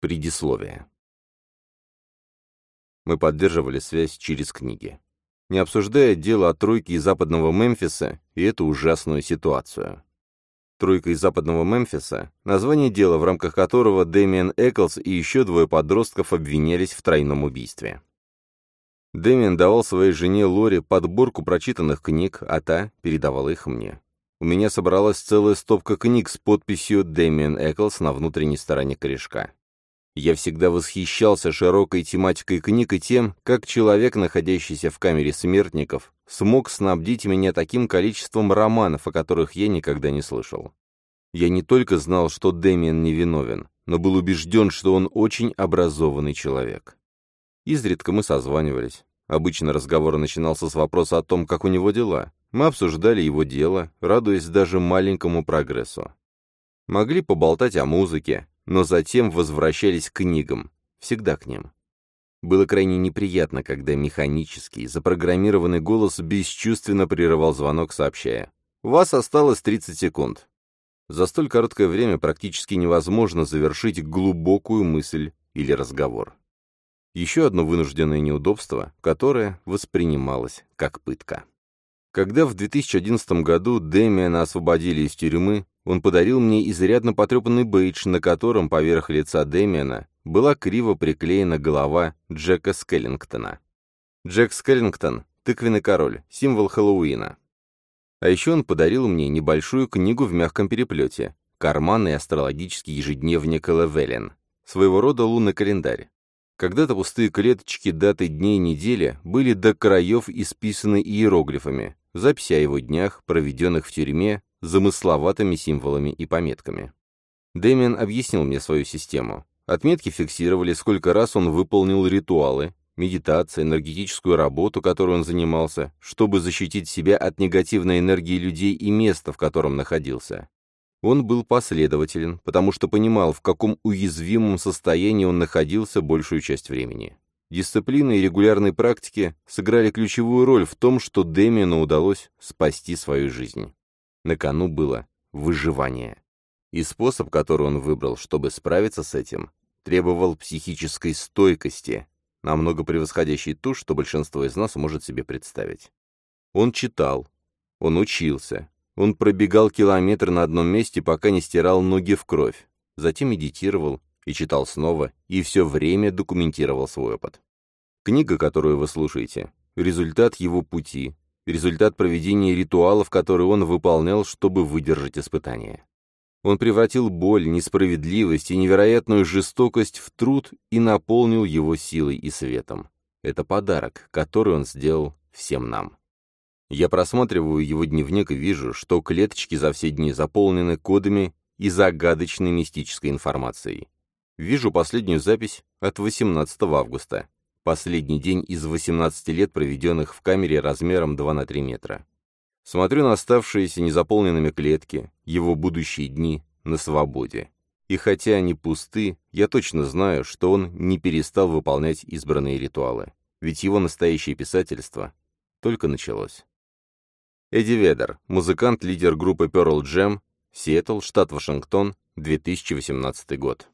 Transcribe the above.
Предисловие. Мы поддерживали связь через книги. Не обсуждая дело о тройке из западного Мемфиса и эту ужасную ситуацию. Тройка из западного Мемфиса — название дела, в рамках которого Дэмиан Эклс и еще двое подростков обвинялись в тройном убийстве. Дэмиан давал своей жене Лори подборку прочитанных книг, а та передавала их мне. У меня собралась целая стопка книг с подписью «Дэмиан Эклс» на внутренней стороне корешка. Я всегда восхищался широкой тематикой книг и тем, как человек, находящийся в камере смертников, смог снабдить меня таким количеством романов, о которых я никогда не слышал. Я не только знал, что Дэмиан невиновен, но был убежден, что он очень образованный человек. Изредка мы созванивались. Обычно разговор начинался с вопроса о том, как у него дела. Мы обсуждали его дело, радуясь даже маленькому прогрессу. Могли поболтать о музыке, но затем возвращались к книгам, всегда к ним. Было крайне неприятно, когда механический, запрограммированный голос бесчувственно прерывал звонок, сообщая «У вас осталось 30 секунд». За столь короткое время практически невозможно завершить глубокую мысль или разговор. Еще одно вынужденное неудобство, которое воспринималось как пытка. Когда в 2011 году Дэмиана освободили из тюрьмы, он подарил мне изрядно потрепанный бейдж, на котором поверх лица Дэмиана была криво приклеена голова Джека Скеллингтона. Джек Скеллингтон — тыквенный король, символ Хэллоуина. А еще он подарил мне небольшую книгу в мягком переплете, карманный астрологический ежедневник Элевелен, своего рода лунный календарь. Когда-то пустые клеточки даты дней недели были до краев исписаны иероглифами, записи о его днях, проведенных в тюрьме, замысловатыми символами и пометками. Дэмиан объяснил мне свою систему. Отметки фиксировали, сколько раз он выполнил ритуалы, медитации, энергетическую работу, которой он занимался, чтобы защитить себя от негативной энергии людей и места, в котором находился. Он был последователен, потому что понимал, в каком уязвимом состоянии он находился большую часть времени. Дисциплина и регулярные практики сыграли ключевую роль в том, что Дэмиану удалось спасти свою жизнь. На кону было выживание. И способ, который он выбрал, чтобы справиться с этим, требовал психической стойкости, намного превосходящей ту, что большинство из нас может себе представить. Он читал, он учился, он пробегал километр на одном месте, пока не стирал ноги в кровь. Затем медитировал и читал снова, и все время документировал свой опыт. Книга, которую вы слушаете, результат его пути, результат проведения ритуалов, которые он выполнял, чтобы выдержать испытания. Он превратил боль, несправедливость и невероятную жестокость в труд и наполнил его силой и светом. Это подарок, который он сделал всем нам. Я просматриваю его дневник и вижу, что клеточки за все дни заполнены кодами и загадочной мистической информацией. Вижу последнюю запись от 18 августа. Последний день из 18 лет, проведенных в камере размером 2 на 3 метра. Смотрю на оставшиеся незаполненными клетки, его будущие дни на свободе. И хотя они пусты, я точно знаю, что он не перестал выполнять избранные ритуалы. Ведь его настоящее писательство только началось. Эдди Ведер, музыкант, лидер группы Pearl Jam, Сиэтл, штат Вашингтон, 2018 год.